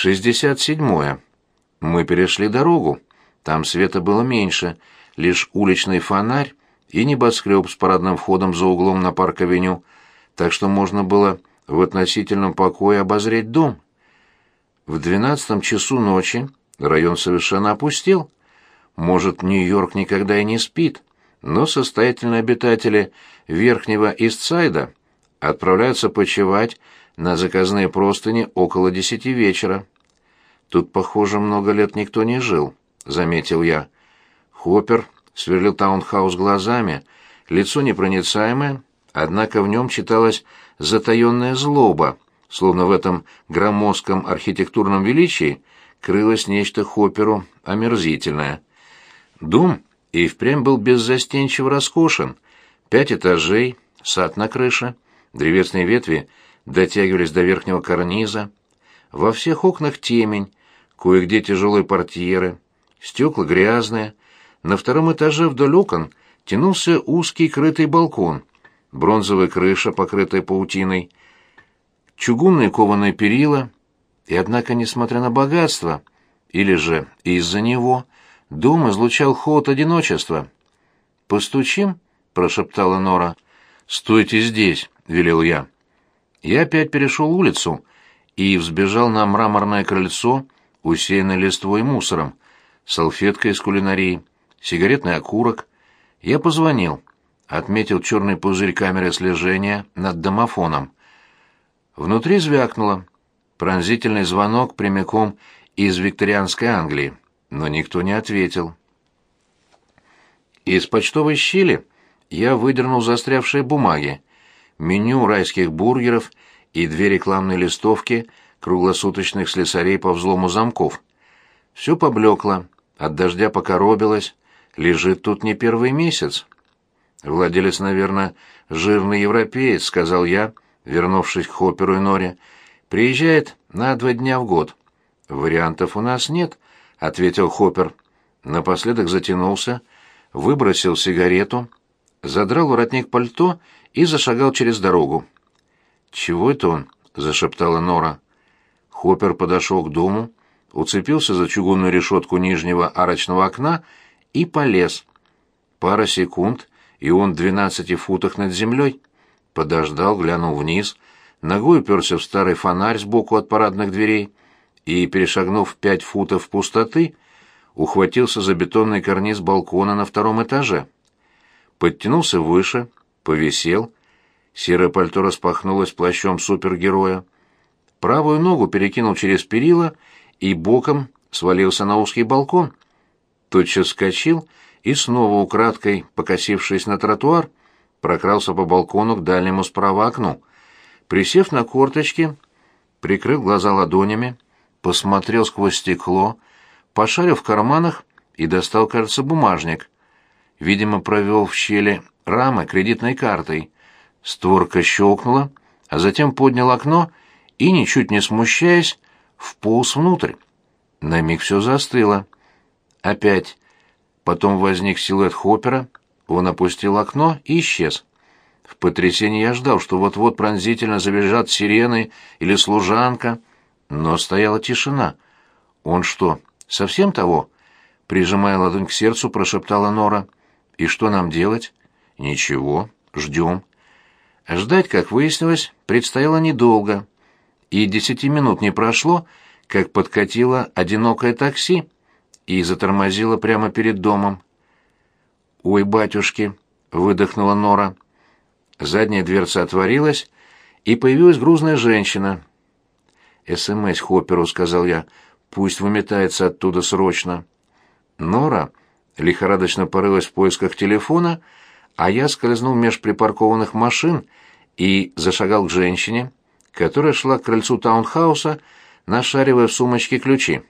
Шестьдесят седьмое. Мы перешли дорогу. Там света было меньше, лишь уличный фонарь и небоскреб с парадным входом за углом на парк-авеню, так что можно было в относительном покое обозреть дом. В двенадцатом часу ночи район совершенно опустел. Может, Нью-Йорк никогда и не спит, но состоятельные обитатели Верхнего Истсайда отправляются почевать на заказные простыни около десяти вечера. Тут, похоже, много лет никто не жил, заметил я. Хоппер сверлил таунхаус глазами, лицо непроницаемое, однако в нем читалась затаенная злоба, словно в этом громоздком архитектурном величии крылось нечто Хопперу омерзительное. Дом и впрямь был беззастенчиво роскошен. Пять этажей, сад на крыше, древесные ветви дотягивались до верхнего карниза. Во всех окнах темень, кое-где тяжелые портьеры, стекла грязные. На втором этаже вдоль окон тянулся узкий крытый балкон, бронзовая крыша, покрытая паутиной, чугунные кованые перила, и однако, несмотря на богатство, или же из-за него, дом излучал холод одиночества. «Постучим?» — прошептала Нора. «Стойте здесь», — велел я. Я опять перешел улицу и взбежал на мраморное крыльцо, усеянное листвой и мусором, салфеткой из кулинарии, сигаретный окурок. Я позвонил, отметил черный пузырь камеры слежения над домофоном. Внутри звякнуло. Пронзительный звонок прямиком из викторианской Англии, но никто не ответил. Из почтовой щели я выдернул застрявшие бумаги, меню райских бургеров и две рекламные листовки круглосуточных слесарей по взлому замков. Все поблекло, от дождя покоробилось, лежит тут не первый месяц. Владелец, наверное, жирный европеец, сказал я, вернувшись к Хопперу и Норе. Приезжает на два дня в год. Вариантов у нас нет, ответил Хоппер. Напоследок затянулся, выбросил сигарету, задрал воротник пальто и зашагал через дорогу. «Чего это он?» — зашептала Нора. Хоппер подошел к дому, уцепился за чугунную решетку нижнего арочного окна и полез. Пара секунд, и он в двенадцати футах над землей. Подождал, глянул вниз, ногой уперся в старый фонарь сбоку от парадных дверей и, перешагнув пять футов пустоты, ухватился за бетонный карниз балкона на втором этаже. Подтянулся выше, повисел. Серое пальто распахнулось плащом супергероя. Правую ногу перекинул через перила и боком свалился на узкий балкон. Тотчас вскочил и снова украдкой, покосившись на тротуар, прокрался по балкону к дальнему справа окну. Присев на корточки, прикрыл глаза ладонями, посмотрел сквозь стекло, пошарил в карманах и достал, кажется, бумажник. Видимо, провел в щели рамы кредитной картой. Створка щелкнула, а затем поднял окно и, ничуть не смущаясь, вполз внутрь. На миг все застыло. Опять. Потом возник силуэт Хоппера, он опустил окно и исчез. В потрясении я ждал, что вот-вот пронзительно завизжат сирены или служанка, но стояла тишина. «Он что, совсем того?» Прижимая ладонь к сердцу, прошептала Нора. «И что нам делать?» «Ничего, ждем». Ждать, как выяснилось, предстояло недолго. И десяти минут не прошло, как подкатило одинокое такси и затормозило прямо перед домом. «Ой, батюшки!» — выдохнула Нора. Задняя дверца отворилась, и появилась грузная женщина. «СМС Хопперу», — сказал я, — «пусть выметается оттуда срочно». Нора лихорадочно порылась в поисках телефона, а я скользнул меж припаркованных машин и зашагал к женщине, которая шла к крыльцу таунхауса, нашаривая в сумочке ключи.